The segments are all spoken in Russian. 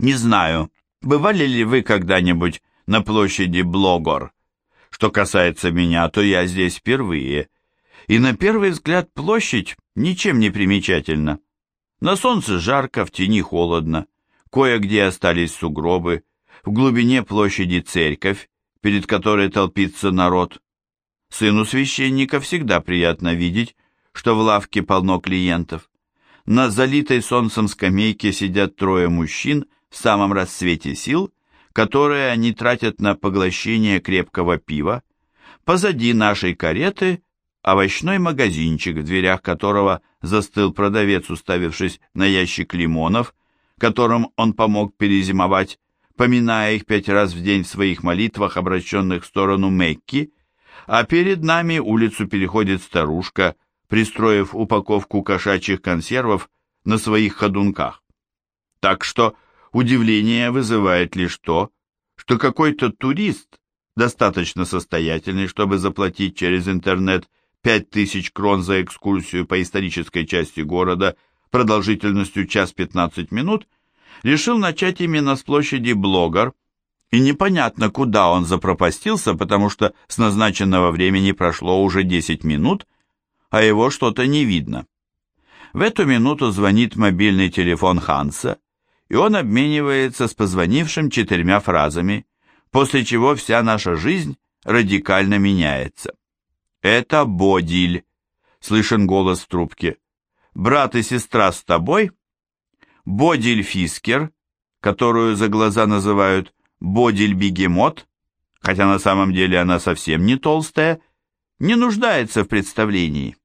Не знаю, бывали ли вы когда-нибудь на площади Блогор? Что касается меня, то я здесь впервые. И на первый взгляд площадь ничем не примечательна. На солнце жарко, в тени холодно. Кое-где остались сугробы. В глубине площади церковь, перед которой толпится народ. Сыну священника всегда приятно видеть, что в лавке полно клиентов. На залитой солнцем скамейке сидят трое мужчин в самом расцвете сил, которые они тратят на поглощение крепкого пива. Позади нашей кареты овощной магазинчик, в дверях которого застыл продавец, уставившись на ящик лимонов, которым он помог перезимовать, поминая их пять раз в день в своих молитвах, обращенных в сторону Мекки, а перед нами улицу переходит старушка, пристроив упаковку кошачьих консервов на своих ходунках. Так что удивление вызывает лишь то, что какой-то турист, достаточно состоятельный, чтобы заплатить через интернет 5000 крон за экскурсию по исторической части города продолжительностью час 15 минут, решил начать именно с площади Блогар, и непонятно, куда он запропастился, потому что с назначенного времени прошло уже 10 минут, а его что-то не видно. В эту минуту звонит мобильный телефон Ханса, и он обменивается с позвонившим четырьмя фразами, после чего вся наша жизнь радикально меняется. «Это Бодиль», — слышен голос в трубке. «Брат и сестра с тобой?» Бодиль Фискер, которую за глаза называют Бодиль-бегемот, хотя на самом деле она совсем не толстая, не нуждается в представлении.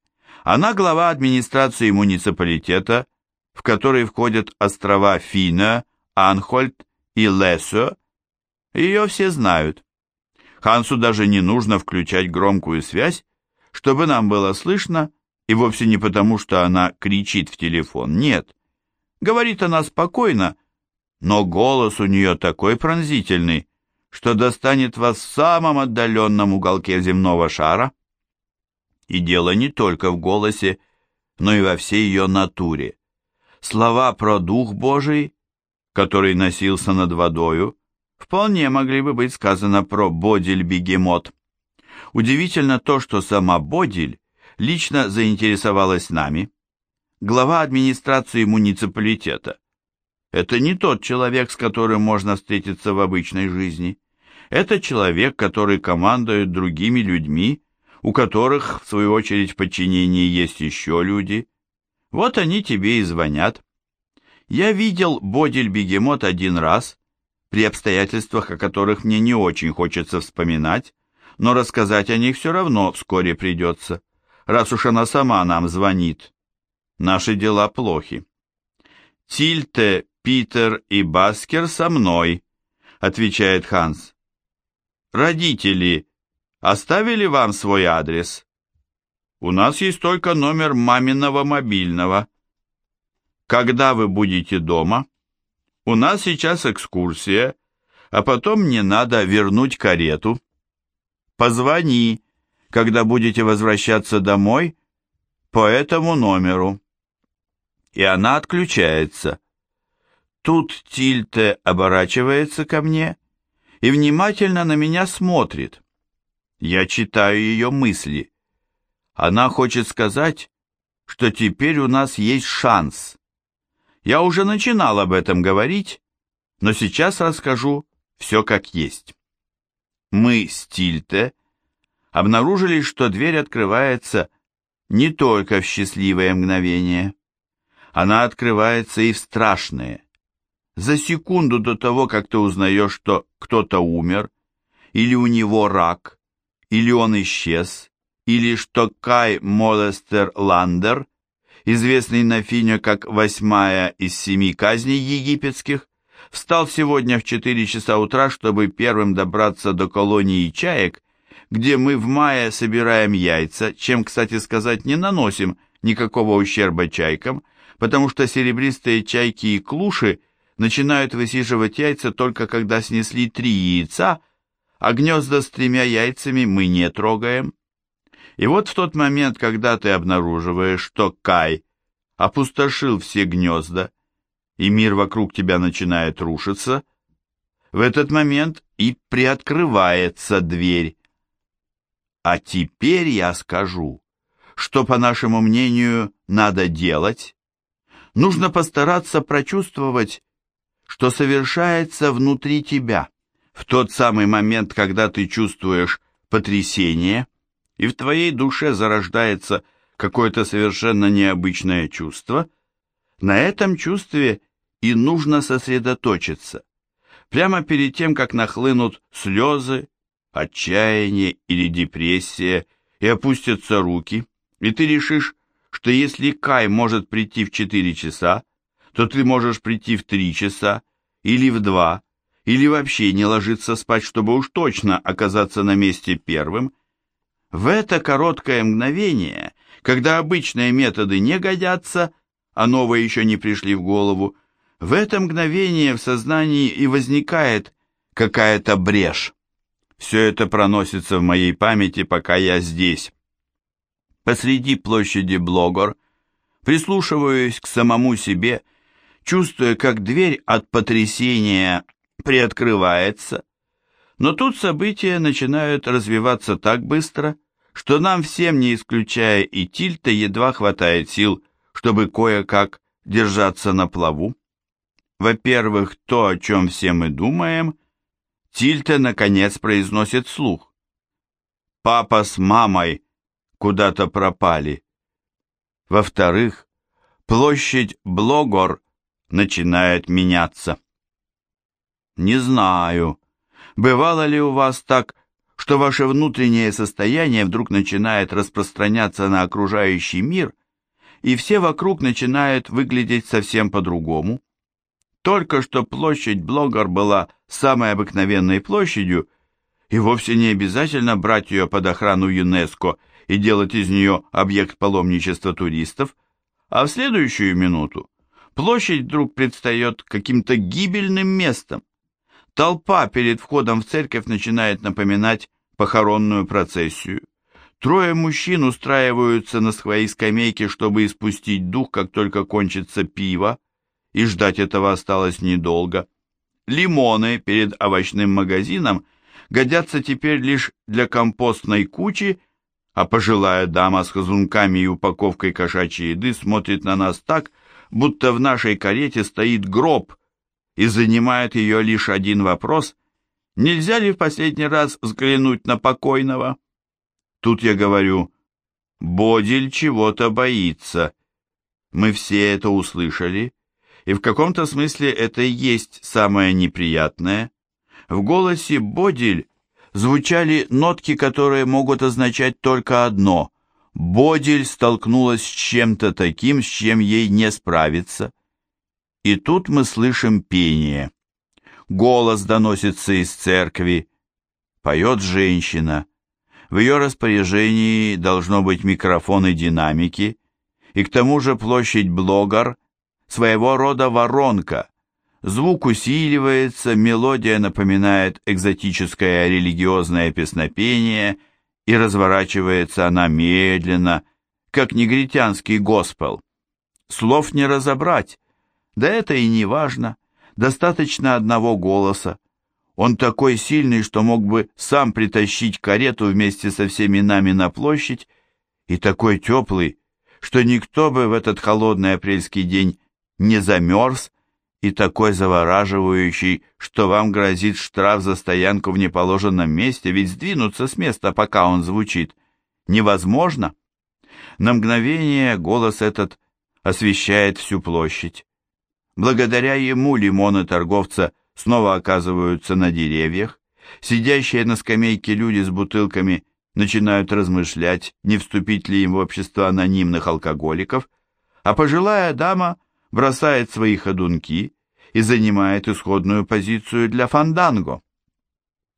Она глава администрации муниципалитета, в который входят острова Фина, Анхольд и Лесо. Ее все знают. Хансу даже не нужно включать громкую связь, чтобы нам было слышно, и вовсе не потому, что она кричит в телефон. Нет. Говорит она спокойно, но голос у нее такой пронзительный, что достанет вас в самом отдаленном уголке земного шара. И дело не только в голосе, но и во всей ее натуре. Слова про Дух Божий, который носился над водою, вполне могли бы быть сказано про Бодиль-бегемот. Удивительно то, что сама Бодиль лично заинтересовалась нами. Глава администрации муниципалитета. Это не тот человек, с которым можно встретиться в обычной жизни. Это человек, который командует другими людьми, у которых, в свою очередь, в подчинении есть еще люди. Вот они тебе и звонят. Я видел Бодиль-бегемот один раз, при обстоятельствах, о которых мне не очень хочется вспоминать, но рассказать о них все равно вскоре придется, раз уж она сама нам звонит. Наши дела плохи. Тильте, Питер и Баскер со мной, отвечает Ханс. Родители оставили вам свой адрес? У нас есть только номер маминого мобильного. Когда вы будете дома? У нас сейчас экскурсия, а потом мне надо вернуть карету. Позвони, когда будете возвращаться домой, по этому номеру. И она отключается. Тут Тильте оборачивается ко мне и внимательно на меня смотрит. Я читаю ее мысли. Она хочет сказать, что теперь у нас есть шанс. Я уже начинал об этом говорить, но сейчас расскажу все как есть. Мы с Тильте обнаружили, что дверь открывается не только в счастливое мгновение. Она открывается и в страшные. За секунду до того, как ты узнаешь, что кто-то умер, или у него рак, или он исчез, или что Кай Молестер Ландер известный на Фине как восьмая из семи казней египетских, встал сегодня в четыре часа утра, чтобы первым добраться до колонии чаек, где мы в мае собираем яйца, чем, кстати сказать, не наносим никакого ущерба чайкам, потому что серебристые чайки и клуши начинают высиживать яйца только когда снесли три яйца, а гнезда с тремя яйцами мы не трогаем. И вот в тот момент, когда ты обнаруживаешь, что Кай опустошил все гнезда, и мир вокруг тебя начинает рушиться, в этот момент и приоткрывается дверь. А теперь я скажу, что, по нашему мнению, надо делать. Нужно постараться прочувствовать, что совершается внутри тебя в тот самый момент, когда ты чувствуешь потрясение, и в твоей душе зарождается какое-то совершенно необычное чувство, на этом чувстве и нужно сосредоточиться. Прямо перед тем, как нахлынут слезы, отчаяние или депрессия, и опустятся руки, и ты решишь, что если Кай может прийти в 4 часа, то ты можешь прийти в 3 часа или в 2, или вообще не ложиться спать, чтобы уж точно оказаться на месте первым, в это короткое мгновение, когда обычные методы не годятся, а новые еще не пришли в голову, в это мгновение в сознании и возникает какая-то брешь. Все это проносится в моей памяти, пока я здесь. Посреди площади Блогор, прислушиваюсь к самому себе, чувствуя, как дверь от потрясения приоткрывается. Но тут события начинают развиваться так быстро, что нам всем, не исключая и Тильта, едва хватает сил, чтобы кое-как держаться на плаву. Во-первых, то, о чем все мы думаем, Тильта, наконец, произносит слух. Папа с мамой куда-то пропали. Во-вторых, площадь Блогор начинает меняться. Не знаю, бывало ли у вас так, что ваше внутреннее состояние вдруг начинает распространяться на окружающий мир, и все вокруг начинают выглядеть совсем по-другому. Только что площадь Блогар была самой обыкновенной площадью, и вовсе не обязательно брать ее под охрану ЮНЕСКО и делать из нее объект паломничества туристов, а в следующую минуту площадь вдруг предстает каким-то гибельным местом, Толпа перед входом в церковь начинает напоминать похоронную процессию. Трое мужчин устраиваются на своей скамейке, чтобы испустить дух, как только кончится пиво, и ждать этого осталось недолго. Лимоны перед овощным магазином годятся теперь лишь для компостной кучи, а пожилая дама с хазунками и упаковкой кошачьей еды смотрит на нас так, будто в нашей карете стоит гроб – и занимает ее лишь один вопрос, нельзя ли в последний раз взглянуть на покойного? Тут я говорю, Бодиль чего-то боится. Мы все это услышали, и в каком-то смысле это и есть самое неприятное. В голосе Бодиль звучали нотки, которые могут означать только одно – Бодиль столкнулась с чем-то таким, с чем ей не справиться. И тут мы слышим пение. Голос доносится из церкви. Поет женщина. В ее распоряжении должно быть микрофон и динамики. И к тому же площадь Блогар – своего рода воронка. Звук усиливается, мелодия напоминает экзотическое религиозное песнопение, и разворачивается она медленно, как негритянский госпел. Слов не разобрать, да это и не важно. Достаточно одного голоса. Он такой сильный, что мог бы сам притащить карету вместе со всеми нами на площадь, и такой теплый, что никто бы в этот холодный апрельский день не замерз, и такой завораживающий, что вам грозит штраф за стоянку в неположенном месте, ведь сдвинуться с места, пока он звучит, невозможно. На мгновение голос этот освещает всю площадь. Благодаря ему лимоны торговца снова оказываются на деревьях, сидящие на скамейке люди с бутылками начинают размышлять, не вступить ли им в общество анонимных алкоголиков, а пожилая дама бросает свои ходунки и занимает исходную позицию для фанданго.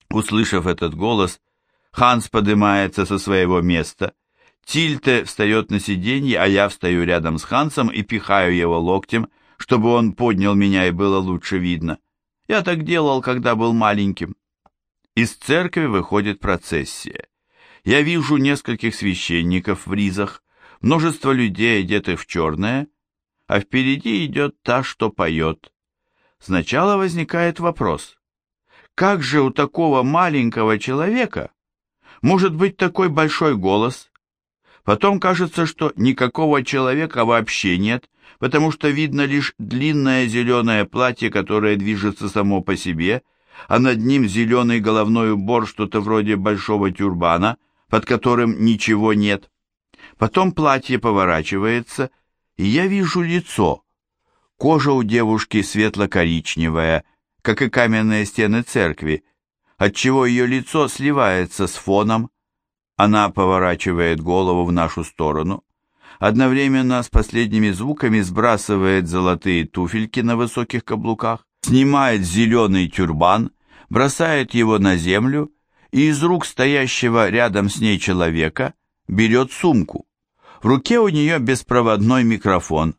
Услышав этот голос, Ханс поднимается со своего места, Тильте встает на сиденье, а я встаю рядом с Хансом и пихаю его локтем, чтобы он поднял меня и было лучше видно. Я так делал, когда был маленьким. Из церкви выходит процессия. Я вижу нескольких священников в ризах, множество людей, одетых в черное, а впереди идет та, что поет. Сначала возникает вопрос, как же у такого маленького человека может быть такой большой голос? Потом кажется, что никакого человека вообще нет, потому что видно лишь длинное зеленое платье, которое движется само по себе, а над ним зеленый головной убор, что-то вроде большого тюрбана, под которым ничего нет. Потом платье поворачивается, и я вижу лицо. Кожа у девушки светло-коричневая, как и каменные стены церкви, отчего ее лицо сливается с фоном. Она поворачивает голову в нашу сторону, одновременно с последними звуками сбрасывает золотые туфельки на высоких каблуках, снимает зеленый тюрбан, бросает его на землю и из рук стоящего рядом с ней человека берет сумку. В руке у нее беспроводной микрофон.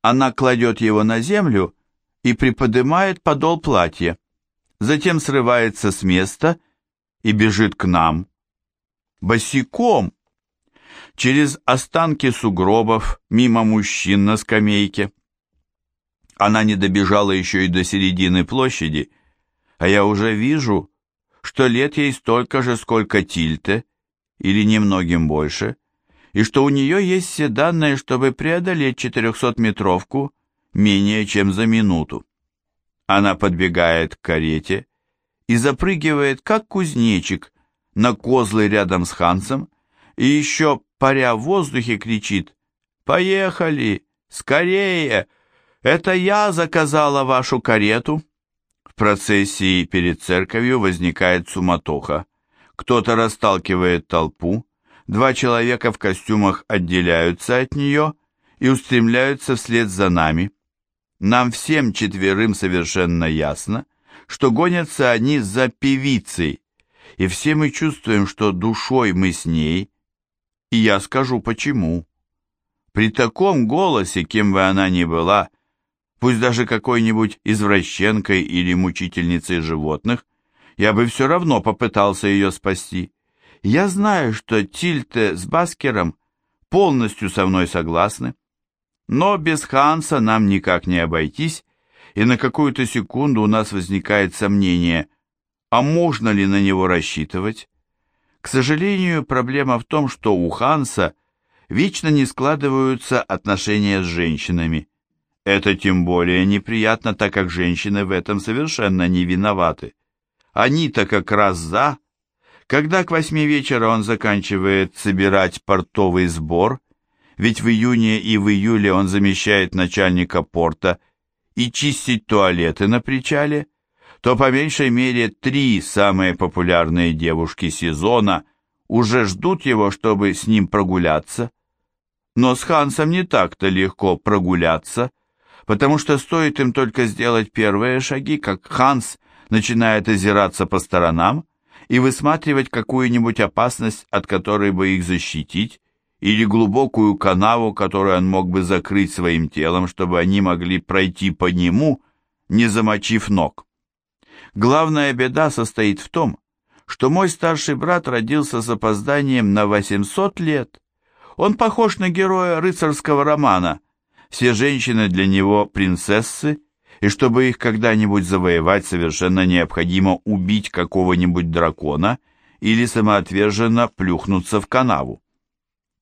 Она кладет его на землю и приподнимает подол платья. Затем срывается с места и бежит к нам. Босиком! Через останки сугробов, мимо мужчин на скамейке. Она не добежала еще и до середины площади, а я уже вижу, что лет ей столько же, сколько Тильте, или немногим больше, и что у нее есть все данные, чтобы преодолеть 400-метровку менее чем за минуту. Она подбегает к карете и запрыгивает, как кузнечик, на козлы рядом с Хансом, и еще, паря в воздухе, кричит «Поехали! Скорее! Это я заказала вашу карету!» В процессии перед церковью возникает суматоха. Кто-то расталкивает толпу, два человека в костюмах отделяются от нее и устремляются вслед за нами. Нам всем четверым совершенно ясно, что гонятся они за певицей, и все мы чувствуем, что душой мы с ней, и я скажу почему. При таком голосе, кем бы она ни была, пусть даже какой-нибудь извращенкой или мучительницей животных, я бы все равно попытался ее спасти. Я знаю, что Тильте с Баскером полностью со мной согласны, но без Ханса нам никак не обойтись, и на какую-то секунду у нас возникает сомнение, а можно ли на него рассчитывать? К сожалению, проблема в том, что у Ханса вечно не складываются отношения с женщинами. Это тем более неприятно, так как женщины в этом совершенно не виноваты. Они-то как раз за. Когда к восьми вечера он заканчивает собирать портовый сбор, ведь в июне и в июле он замещает начальника порта, и чистить туалеты на причале, то по меньшей мере три самые популярные девушки сезона уже ждут его, чтобы с ним прогуляться. Но с Хансом не так-то легко прогуляться – потому что стоит им только сделать первые шаги, как Ханс начинает озираться по сторонам и высматривать какую-нибудь опасность, от которой бы их защитить, или глубокую канаву, которую он мог бы закрыть своим телом, чтобы они могли пройти по нему, не замочив ног. Главная беда состоит в том, что мой старший брат родился с опозданием на 800 лет. Он похож на героя рыцарского романа – все женщины для него принцессы, и чтобы их когда-нибудь завоевать, совершенно необходимо убить какого-нибудь дракона или самоотверженно плюхнуться в канаву.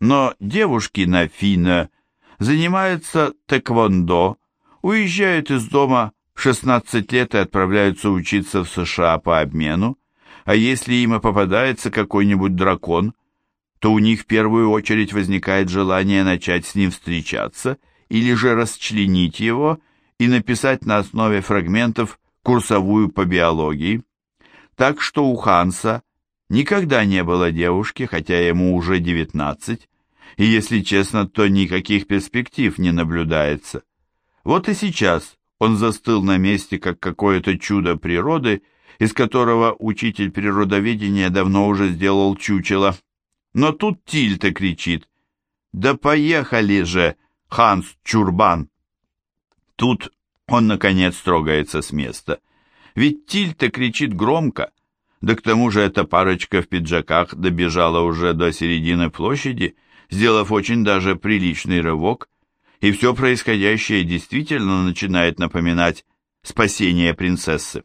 Но девушки на Фина занимаются тэквондо, уезжают из дома 16 лет и отправляются учиться в США по обмену, а если им и попадается какой-нибудь дракон, то у них в первую очередь возникает желание начать с ним встречаться – или же расчленить его и написать на основе фрагментов курсовую по биологии. Так что у Ханса никогда не было девушки, хотя ему уже 19, и если честно, то никаких перспектив не наблюдается. Вот и сейчас он застыл на месте, как какое-то чудо природы, из которого учитель природоведения давно уже сделал чучело. Но тут Тильта кричит «Да поехали же!» Ханс Чурбан. Тут он, наконец, трогается с места. Ведь Тильта кричит громко, да к тому же эта парочка в пиджаках добежала уже до середины площади, сделав очень даже приличный рывок, и все происходящее действительно начинает напоминать спасение принцессы.